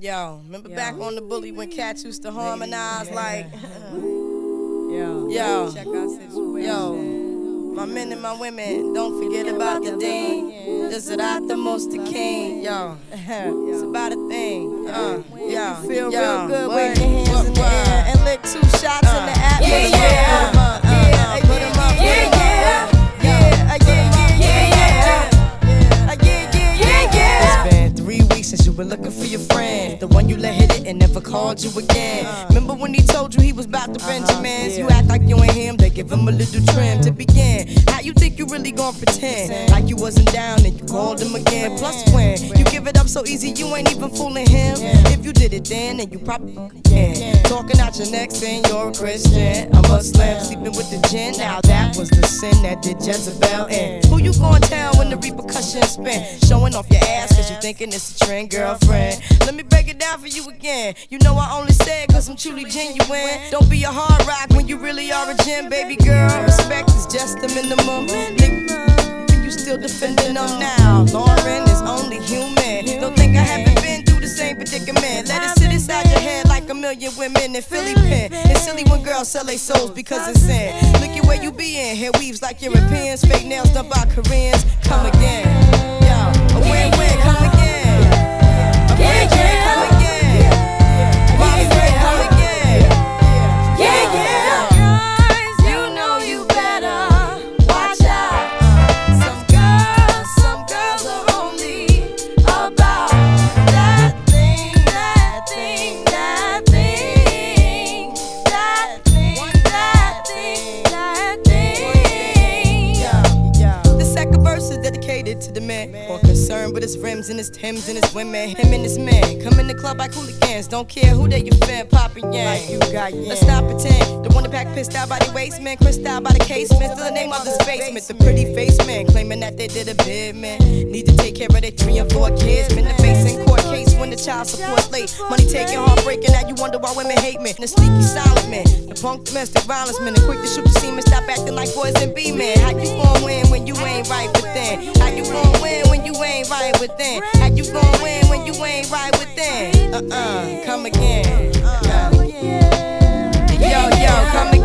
Yo, remember back on the bully when cats used to harmonize like, Yo, Yo. check our situation. yo, my men and my women, don't forget about the dean. This is not the most the king. Yo, it's about a thing. Uh, yo, feel real good, wave your hands in the air and lick two shots in the Yeah, atmosphere. Weeks since you been looking for your friend. The one you let hit it and never called you again. Uh. Remember when he told you he was about to uh-huh. Benjamins? You act like you ain't him, they give him a little trim to begin. How you think you really gon' pretend? Like you wasn't down and you called him again. Plus, when you give it up so easy, you ain't even fooling him. If you did it then, then you probably can. Talking out your neck saying you're a Christian, I'm a Muslim, sleeping with the gin. Now that was the sin that did Jezebel in. Who you gonna tell when the repercussions spin? Showing off your ass cause you thinking it's a trend, girlfriend. Let me break it down for you again. You know I only said cause I'm truly genuine. Don't be a hard rock when you really are a gem, baby girl. Respect is just the minimum. Nigga, you still defending them now. Lauryn is only human. Don't think I haven't been through the same predicament. Let it million women in Philly Penn. It's silly when girls sell their souls because it's sin. Look at where you be in. Hair weaves like Europeans. Fake nails done by Koreans. Come again. Yo, a win-win. Come with his rims and his Timbs and his women. Him and his men come in the club like hooligans, don't care who they you fan, poppin' yang. Like you got Let's not pretend. The one that pack pissed out by the waist, man, crissed out by the casement. Still the name of this basement. The pretty face man claiming that they did a bid, man. Need to take care of their three and four kids. Been the face in court the child support late. Money taking, heartbreaking. Now you wonder why women hate me. The sneaky silent man, the punk domestic violence man, the quick to shoot the semen. Stop acting like boys and be men. How you gon' win when you ain't right within? How you gon' win when you ain't right within? How you gon' win when you ain't right within? Uh uh, come again. Uh. Yo, yo, come again.